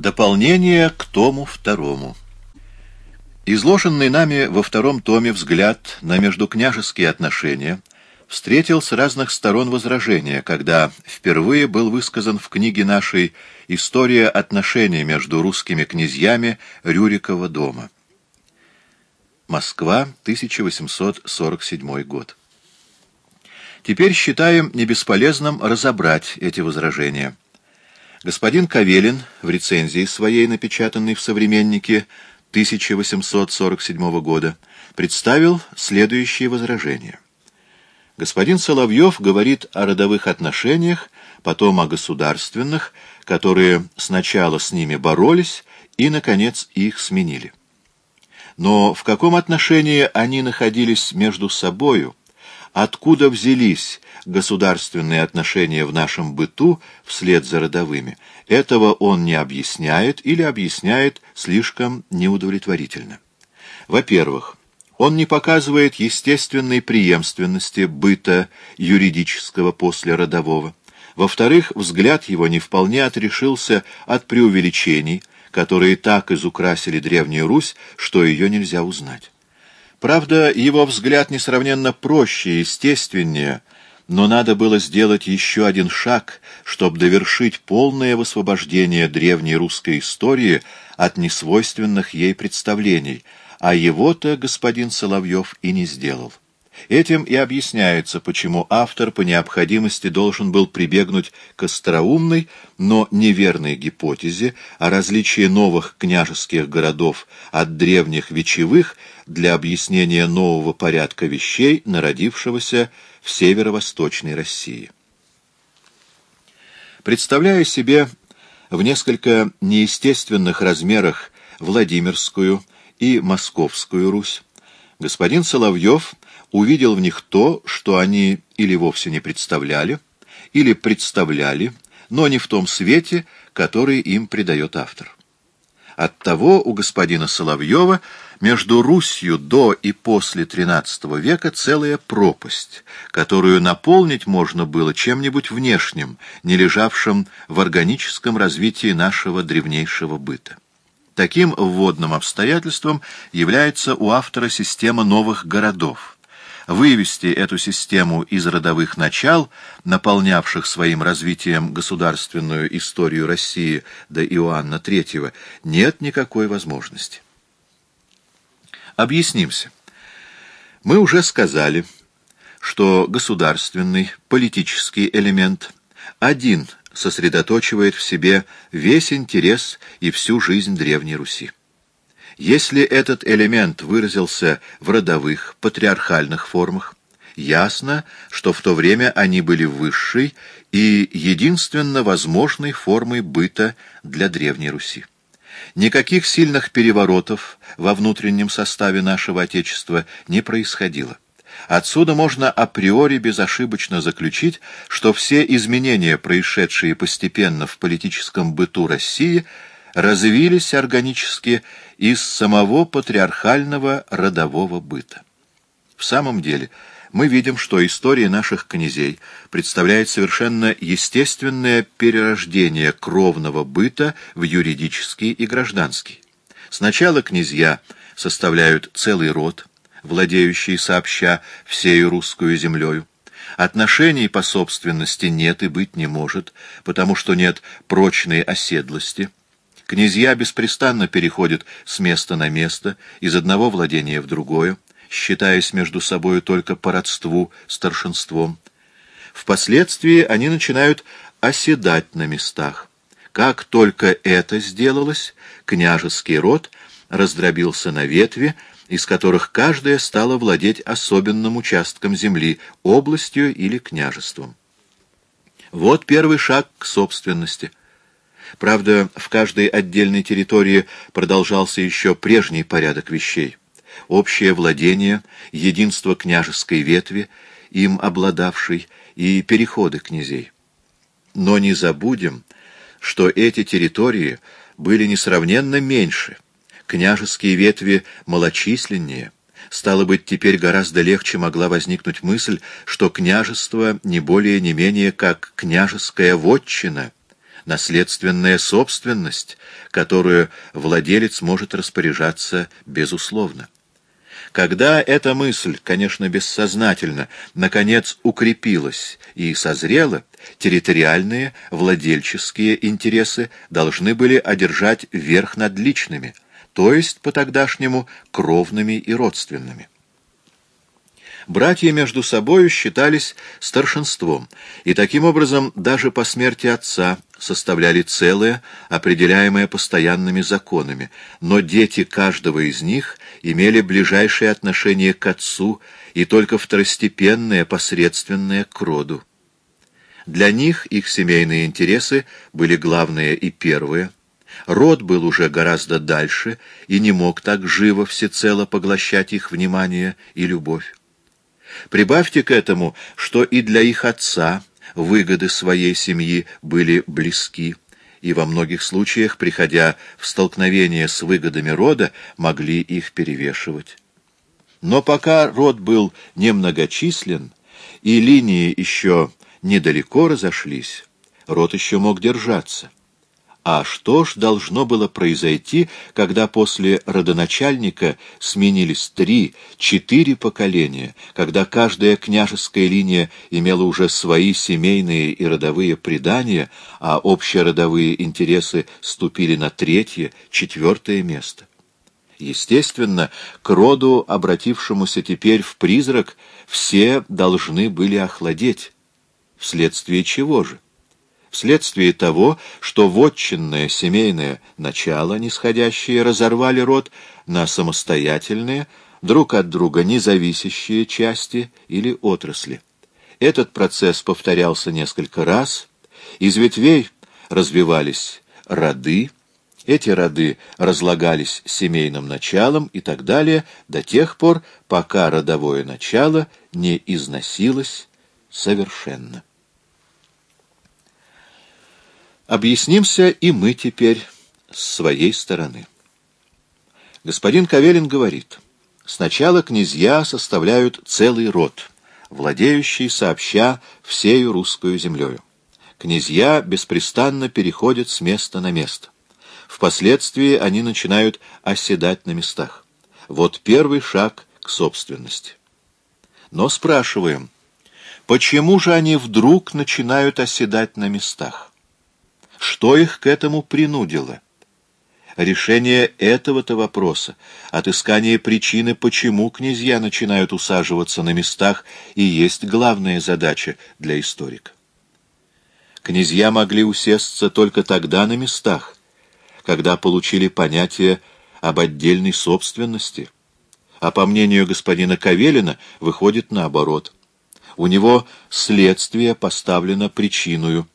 Дополнение к тому второму. Изложенный нами во втором томе взгляд на междукняжеские отношения встретил с разных сторон возражения, когда впервые был высказан в книге нашей «История отношений между русскими князьями Рюрикова дома». Москва, 1847 год. Теперь считаем небесполезным разобрать эти возражения. Господин Кавелин в рецензии своей, напечатанной в «Современнике» 1847 года, представил следующие возражения. Господин Соловьев говорит о родовых отношениях, потом о государственных, которые сначала с ними боролись и, наконец, их сменили. Но в каком отношении они находились между собою, откуда взялись государственные отношения в нашем быту вслед за родовыми, этого он не объясняет или объясняет слишком неудовлетворительно. Во-первых, он не показывает естественной преемственности быта юридического после родового. Во-вторых, взгляд его не вполне отрешился от преувеличений, которые так изукрасили Древнюю Русь, что ее нельзя узнать. Правда, его взгляд несравненно проще и естественнее, но надо было сделать еще один шаг, чтобы довершить полное высвобождение древней русской истории от несвойственных ей представлений, а его-то господин Соловьев и не сделал. Этим и объясняется, почему автор по необходимости должен был прибегнуть к остроумной, но неверной гипотезе о различии новых княжеских городов от древних вечевых для объяснения нового порядка вещей, народившегося в северо-восточной России. Представляя себе в несколько неестественных размерах Владимирскую и Московскую Русь, господин Соловьев увидел в них то, что они или вовсе не представляли, или представляли, но не в том свете, который им придает автор. Оттого у господина Соловьева между Русью до и после XIII века целая пропасть, которую наполнить можно было чем-нибудь внешним, не лежавшим в органическом развитии нашего древнейшего быта. Таким вводным обстоятельством является у автора система новых городов, вывести эту систему из родовых начал, наполнявших своим развитием государственную историю России до Иоанна III, нет никакой возможности. Объяснимся. Мы уже сказали, что государственный, политический элемент один сосредоточивает в себе весь интерес и всю жизнь Древней Руси. Если этот элемент выразился в родовых, патриархальных формах, ясно, что в то время они были высшей и единственно возможной формой быта для Древней Руси. Никаких сильных переворотов во внутреннем составе нашего Отечества не происходило. Отсюда можно априори безошибочно заключить, что все изменения, происшедшие постепенно в политическом быту России, развились органически из самого патриархального родового быта. В самом деле, мы видим, что история наших князей представляет совершенно естественное перерождение кровного быта в юридический и гражданский. Сначала князья составляют целый род, владеющий сообща всею русскую землею. Отношений по собственности нет и быть не может, потому что нет прочной оседлости – Князья беспрестанно переходят с места на место, из одного владения в другое, считаясь между собою только по родству, старшинством. Впоследствии они начинают оседать на местах. Как только это сделалось, княжеский род раздробился на ветви, из которых каждая стала владеть особенным участком земли, областью или княжеством. Вот первый шаг к собственности – Правда, в каждой отдельной территории продолжался еще прежний порядок вещей. Общее владение, единство княжеской ветви, им обладавшей, и переходы князей. Но не забудем, что эти территории были несравненно меньше, княжеские ветви малочисленнее. Стало быть, теперь гораздо легче могла возникнуть мысль, что княжество не более не менее как княжеская вотчина — наследственная собственность, которую владелец может распоряжаться безусловно. Когда эта мысль, конечно, бессознательно, наконец укрепилась и созрела, территориальные, владельческие интересы должны были одержать верх над личными, то есть по-тогдашнему кровными и родственными. Братья между собою считались старшинством, и таким образом даже по смерти отца составляли целое, определяемое постоянными законами, но дети каждого из них имели ближайшее отношение к отцу и только второстепенное, посредственное к роду. Для них их семейные интересы были главные и первые. Род был уже гораздо дальше и не мог так живо всецело поглощать их внимание и любовь. Прибавьте к этому, что и для их отца выгоды своей семьи были близки, и во многих случаях, приходя в столкновение с выгодами рода, могли их перевешивать. Но пока род был немногочислен, и линии еще недалеко разошлись, род еще мог держаться. А что ж должно было произойти, когда после родоначальника сменились три, четыре поколения, когда каждая княжеская линия имела уже свои семейные и родовые предания, а общеродовые интересы ступили на третье, четвертое место? Естественно, к роду, обратившемуся теперь в призрак, все должны были охладеть. Вследствие чего же? Вследствие того, что вотчинное семейное начало, нисходящие, разорвали род на самостоятельные, друг от друга независящие части или отрасли. Этот процесс повторялся несколько раз, из ветвей развивались роды, эти роды разлагались семейным началом и так далее до тех пор, пока родовое начало не износилось совершенно. Объяснимся и мы теперь с своей стороны. Господин Кавелин говорит, сначала князья составляют целый род, владеющий сообща всею русскую землею. Князья беспрестанно переходят с места на место. Впоследствии они начинают оседать на местах. Вот первый шаг к собственности. Но спрашиваем, почему же они вдруг начинают оседать на местах? Что их к этому принудило? Решение этого-то вопроса, отыскание причины, почему князья начинают усаживаться на местах, и есть главная задача для историка. Князья могли усесться только тогда на местах, когда получили понятие об отдельной собственности, а по мнению господина Кавелина выходит наоборот. У него следствие поставлено причиною,